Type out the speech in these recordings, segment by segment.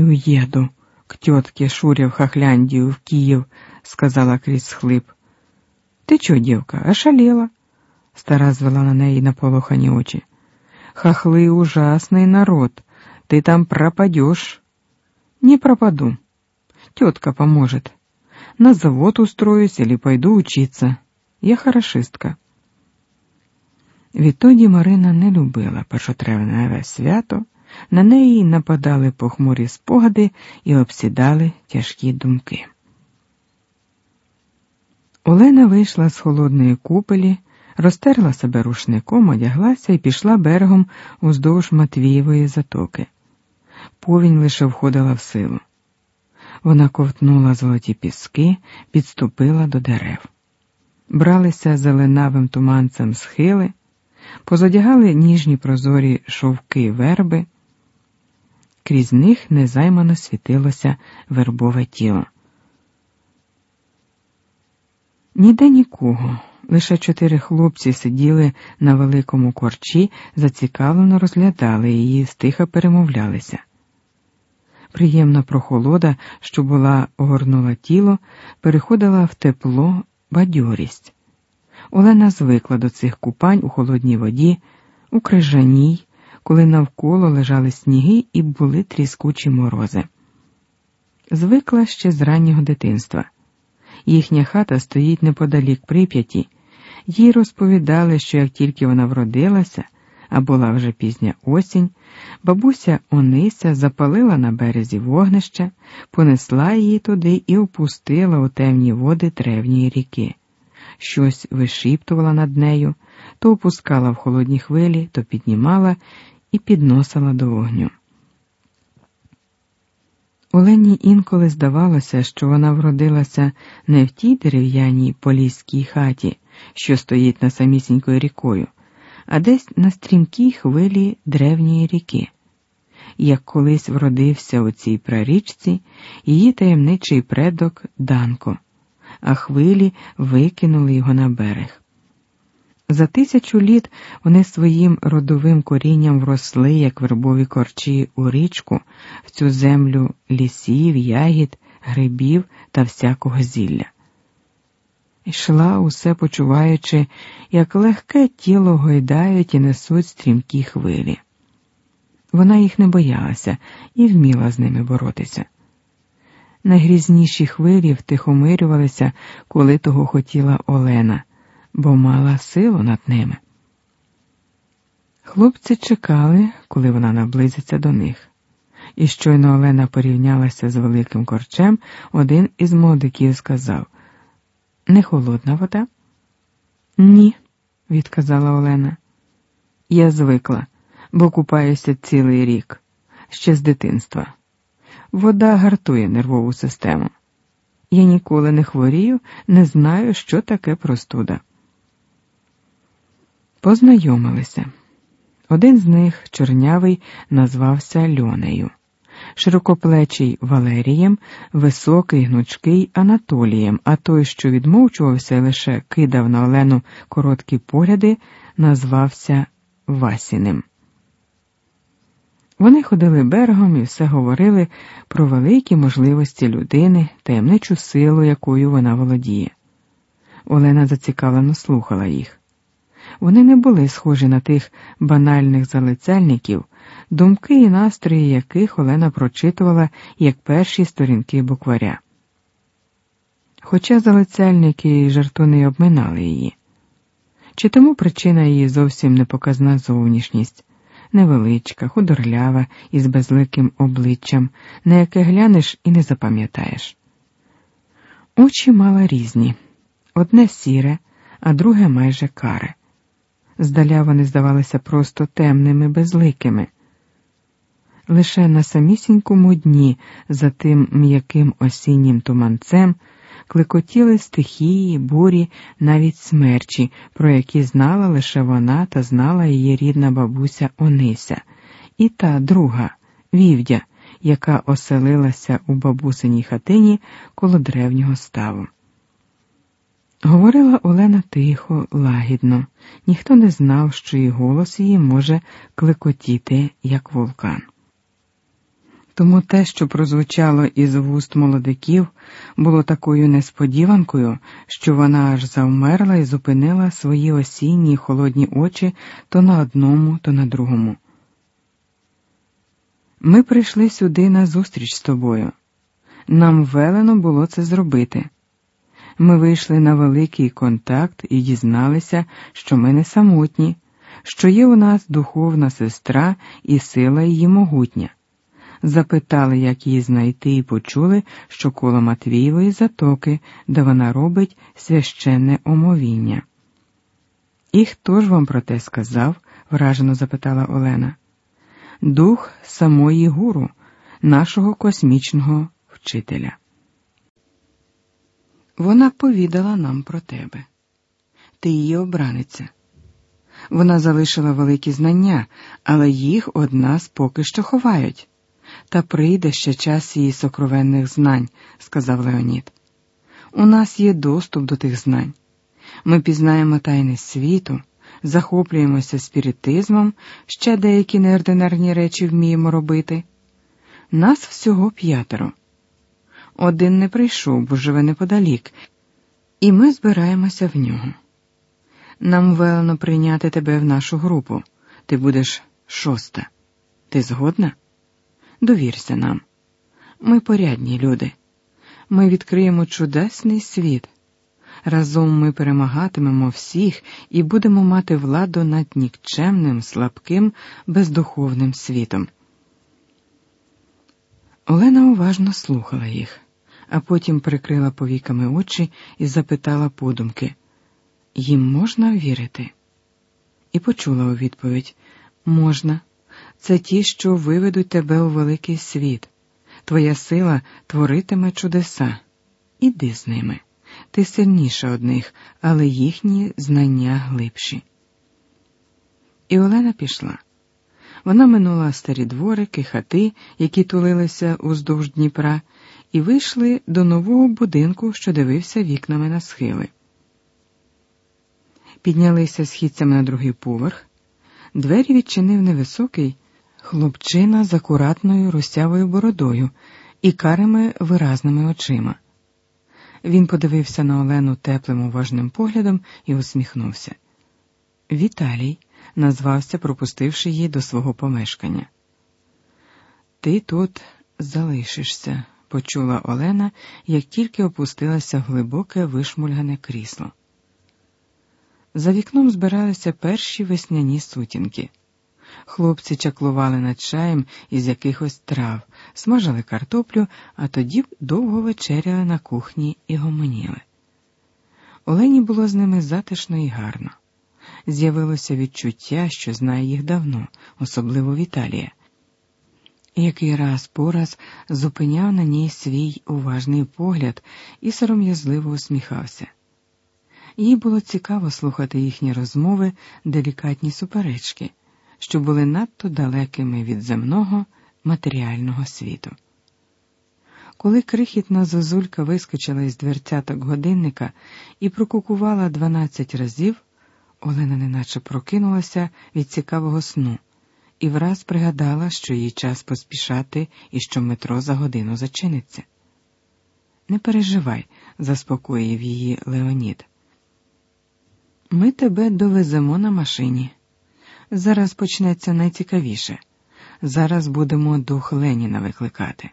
і уеду к тетке Шуре в Хохляндию, в Киев, сказала крізь схлип. Ти чо, дівка, ошалела? Стара звела на неї наполохані очі. Хохлы ужасный народ, ты там пропадешь. Не пропаду. Тетка поможет. На завод устроюсь или пойду учиться. Я хорошистка. Відтоді Марина не любила першотревневе свято, на неї нападали похмурі спогади і обсідали тяжкі думки. Олена вийшла з холодної купелі, розтерла себе рушником, одяглася і пішла берегом уздовж Матвієвої затоки. Повінь лише входила в силу. Вона ковтнула золоті піски, підступила до дерев. Бралися зеленавим туманцем схили, позодягали ніжні прозорі шовки верби, крізь них незаймано світилося вербове тіло. Ніде нікого, лише чотири хлопці сиділи на великому корчі, зацікавлено розглядали її, стиха перемовлялися. Приємна прохолода, що була огорнула тіло, переходила в тепло, бадьорість. Олена звикла до цих купань у холодній воді, у крижаній, коли навколо лежали сніги і були тріскучі морози. Звикла ще з раннього дитинства. Їхня хата стоїть неподалік прип'яті, їй розповідали, що як тільки вона вродилася, а була вже пізня осінь, бабуся Онися запалила на березі вогнище, понесла її туди і опустила у темні води тревньої ріки. Щось вишіптувала над нею, то опускала в холодні хвилі, то піднімала і підносила до вогню. Олені інколи здавалося, що вона вродилася не в тій дерев'яній поліській хаті, що стоїть на самісінькою рікою, а десь на стрімкій хвилі древньої ріки. Як колись вродився у цій прарічці її таємничий предок Данко, а хвилі викинули його на берег. За тисячу літ вони своїм родовим корінням вросли, як вербові корчі у річку, в цю землю лісів, ягід, грибів та всякого зілля. Йшла, усе почуваючи, як легке тіло гойдають і несуть стрімкі хвилі. Вона їх не боялася і вміла з ними боротися. Найгрізніші хвилі втихомирювалися, коли того хотіла Олена бо мала силу над ними. Хлопці чекали, коли вона наблизиться до них, і щойно Олена порівнялася з великим корчем, один із молодиків сказав Не холодна вода? Ні, відказала Олена. Я звикла, бо купаюся цілий рік, ще з дитинства. Вода гартує нервову систему. Я ніколи не хворію, не знаю, що таке простуда. Познайомилися. Один з них, чорнявий, назвався Льонею, широкоплечий Валерієм, високий, гнучкий Анатолієм, а той, що відмовчувався і лише кидав на Олену короткі погляди, назвався Васіним. Вони ходили берегом і все говорили про великі можливості людини, таємничу силу, якою вона володіє. Олена зацікавлено слухала їх. Вони не були схожі на тих банальних залицяльників, думки і настрої яких Олена прочитувала як перші сторінки букваря. Хоча залицяльники і жартуни обминали її. Чи тому причина її зовсім непоказна зовнішність, невеличка, худорлява із безликим обличчям, на яке глянеш і не запам'ятаєш. Очі мала різні одне сіре, а друге майже каре. Здаля вони здавалися просто темними, безликими. Лише на самісінькому дні, за тим м'яким осіннім туманцем, клекотіли стихії, бурі, навіть смерчі, про які знала лише вона та знала її рідна бабуся Онися, і та друга вівдя, яка оселилася у бабусиній хатині коло древнього ставу. Говорила Олена тихо, лагідно, ніхто не знав, що і голос її може клекотіти, як вулкан. Тому те, що прозвучало із вуст молодиків, було такою несподіванкою, що вона аж завмерла і зупинила свої осінні холодні очі то на одному, то на другому. Ми прийшли сюди на зустріч з тобою. Нам велено було це зробити. Ми вийшли на великий контакт і дізналися, що ми не самотні, що є у нас духовна сестра і сила її могутня. Запитали, як її знайти, і почули, що коло Матвієвої затоки, де вона робить священне омовіння. І хто ж вам про те сказав? вражено запитала Олена. Дух самої гуру, нашого космічного вчителя. Вона повідала нам про тебе. Ти її обраниця. Вона залишила великі знання, але їх од нас поки що ховають. Та прийде ще час її сокровенних знань, сказав Леонід. У нас є доступ до тих знань. Ми пізнаємо тайни світу, захоплюємося спіритизмом, ще деякі неординарні речі вміємо робити. Нас всього п'ятеро. Один не прийшов, бо живе неподалік, і ми збираємося в нього. Нам велено прийняти тебе в нашу групу. Ти будеш шоста. Ти згодна? Довірся нам. Ми порядні люди. Ми відкриємо чудесний світ. Разом ми перемагатимемо всіх і будемо мати владу над нікчемним, слабким, бездуховним світом. Олена уважно слухала їх, а потім прикрила повіками очі і запитала подумки їм можна вірити? І почула у відповідь можна. Це ті, що виведуть тебе у великий світ. Твоя сила творитиме чудеса. Іди з ними. Ти сильніша одних, але їхні знання глибші. І Олена пішла. Вона минула старі дворики, хати, які тулилися уздовж Дніпра, і вийшли до нового будинку, що дивився вікнами на схили. Піднялися східцями на другий поверх. Двері відчинив невисокий хлопчина з акуратною русявою бородою і карими виразними очима. Він подивився на Олену теплим уважним поглядом і усміхнувся. Віталій назвався, пропустивши її до свого помешкання. Ти тут залишишся, почула Олена, як тільки опустилася в глибоке вишмульгане крісло. За вікном збиралися перші весняні сутінки. Хлопці чаклували над чаєм із якихось трав, смажили картоплю, а тоді довго вечеряли на кухні і гомоніли. Олені було з ними затишно і гарно. З'явилося відчуття, що знає їх давно, особливо Віталія. Який раз по раз зупиняв на ній свій уважний погляд і сором'язливо усміхався. Їй було цікаво слухати їхні розмови, делікатні суперечки що були надто далекими від земного матеріального світу. Коли крихітна зозулька вискочила із дверцяток годинника і прокукувала дванадцять разів, Олена неначе прокинулася від цікавого сну і враз пригадала, що їй час поспішати і що метро за годину зачиниться. Не переживай, заспокоїв її Леонід. Ми тебе довеземо на машині. Зараз почнеться найцікавіше. Зараз будемо дух Леніна викликати.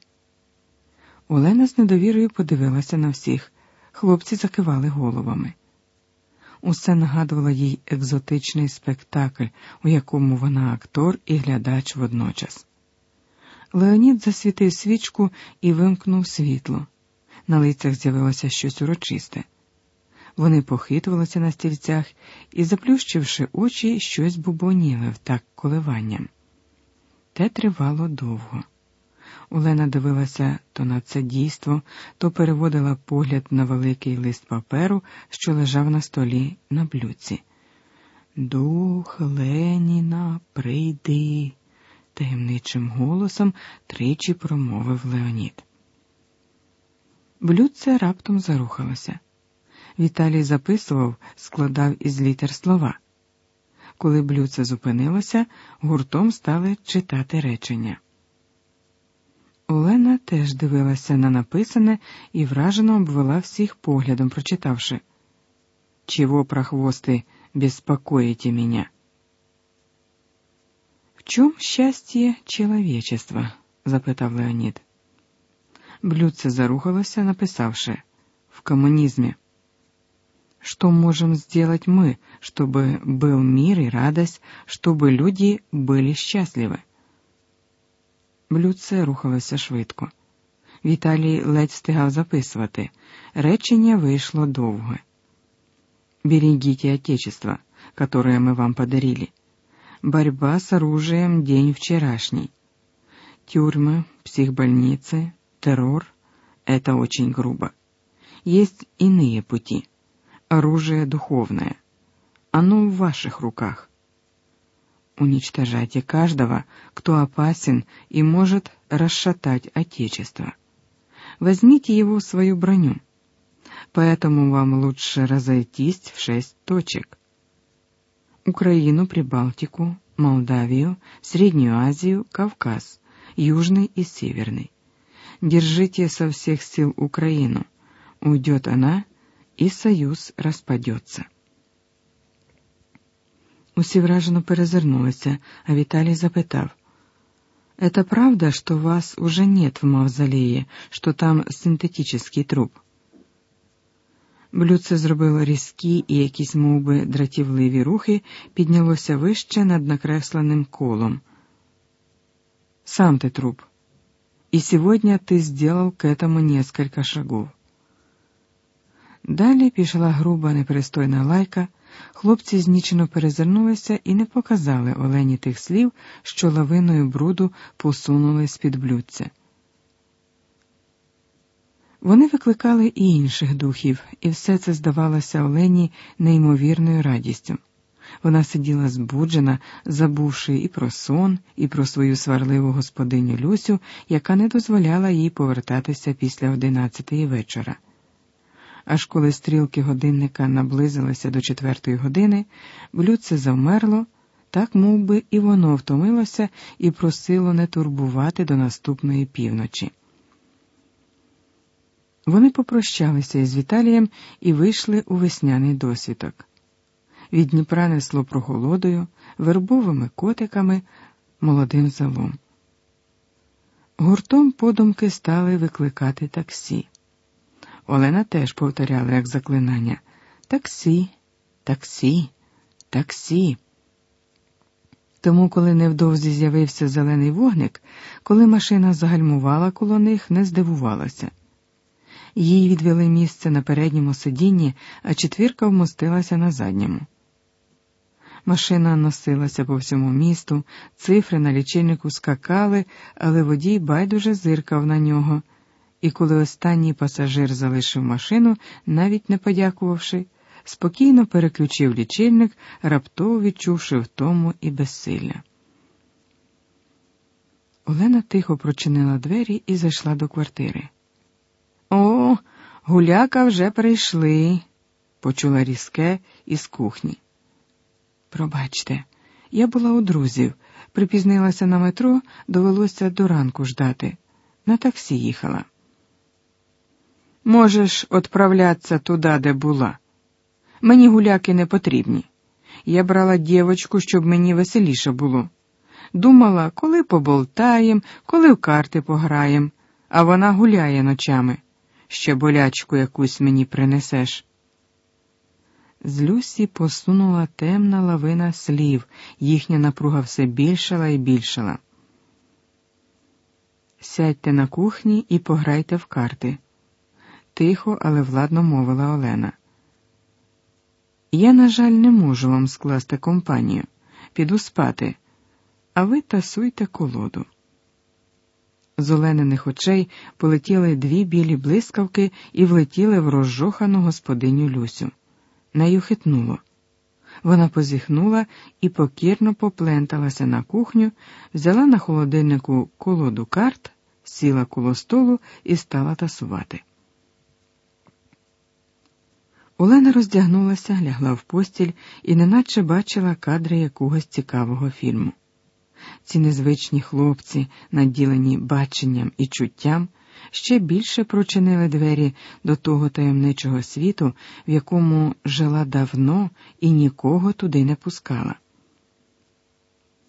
Олена з недовірою подивилася на всіх, хлопці закивали головами. Усе нагадувало їй екзотичний спектакль, у якому вона актор і глядач водночас. Леонід засвітив свічку і вимкнув світло. На лицях з'явилося щось урочисте. Вони похитувалися на стільцях і, заплющивши очі, щось бубоніли в так коливанням. Те тривало довго. Олена дивилася то на це дійство, то переводила погляд на великий лист паперу, що лежав на столі на блюдці. Дух Леніна, прийди, таємничим голосом тричі промовив Леонід. Блюдце раптом зарухалося. Віталій записував, складав із літер слова. Коли блюдце зупинилося, гуртом стали читати речення. Олена теж дивилася на написане і вражено обвела всіх поглядом, прочитавши «Чего, прохвосты, беспокоите меня?» «В чем счастье человечества?» — запитав Леонід. Блюдце зарухалося, написавши «В коммунизме». Что можем сделать мы, чтобы был мир и радость, чтобы люди были счастливы? Блюдце рухалося швидко. Віталій ледь встигав записувати. Речення вийшло довге. «Берегите Отечество, которое мы вам подарили. Борьба с оружием день вчерашний. Тюрьмы, психбольницы, террор — это очень грубо. Есть иные пути. Оружие духовное. Оно в ваших руках. Уничтожайте каждого, кто опасен и может расшатать Отечество. Возьмите его в свою броню. Поэтому вам лучше разойтись в шесть точек. Украину, Прибалтику, Молдавию, Среднюю Азию, Кавказ, Южный и Северный. Держите со всех сил Украину. Уйдет она, и союз распадется. Усі вражено перезирнулися, а Виталий запитав. «Это правда, что вас уже нет в мавзолее, что там синтетический труп?» Блюдце зробило різкі і якісь мов би, дратівливі рухи, піднялося вище над накресленим колом. «Сам ты труп. И сегодня ты сделал к этому несколько шагов». Далі пішла груба непристойна лайка, Хлопці знічено перезирнулися і не показали Олені тих слів, що лавиною бруду посунули з-під блюдця. Вони викликали і інших духів, і все це здавалося Олені неймовірною радістю. Вона сиділа збуджена, забувши і про сон, і про свою сварливу господиню Люсю, яка не дозволяла їй повертатися після одинадцятої вечора. Аж коли стрілки годинника наблизилися до четвертої години, блюдце завмерло, так мов би, і воно втомилося і просило не турбувати до наступної півночі. Вони попрощалися із Віталієм і вийшли у весняний досвідок. Від Дніпра несло прохолодою, вербовими котиками, молодим залом. Гуртом подумки стали викликати таксі. Олена теж повторяла як заклинання таксі, таксі, таксі. Тому, коли невдовзі з'явився зелений вогник, коли машина загальмувала коло них, не здивувалася. Їй відвели місце на передньому сидінні, а четвірка вмостилася на задньому. Машина носилася по всьому місту, цифри на лічильнику скакали, але водій байдуже зиркав на нього і коли останній пасажир залишив машину, навіть не подякувавши, спокійно переключив лічильник, раптово відчувши втому і безсилля. Олена тихо прочинила двері і зайшла до квартири. О, гуляка вже прийшли, почула різке із кухні. Пробачте, я була у друзів, припізнилася на метро, довелося до ранку ждати. На таксі їхала. Можеш отправлятися туди, де була. Мені гуляки не потрібні. Я брала дівочку, щоб мені веселіше було. Думала, коли поболтаєм, коли в карти пограєм, а вона гуляє ночами. Ще болячку якусь мені принесеш. З Люсі посунула темна лавина слів, їхня напруга все більшала і більшала. Сядьте на кухні і пограйте в карти тихо, але владно мовила Олена. Я, на жаль, не можу вам скласти компанію. Піду спати, а ви тасуйте колоду. З олениних очей полетіли дві білі блискавки і влетіли в розжохану господиню Люсю. Нею хитнуло. Вона позіхнула і покірно попленталася на кухню, взяла на холодильнику колоду карт, сіла коло столу і стала тасувати. Олена роздягнулася, лягла в постіль і неначе бачила кадри якогось цікавого фільму. Ці незвичні хлопці, наділені баченням і чуттям, ще більше прочинили двері до того таємничого світу, в якому жила давно і нікого туди не пускала.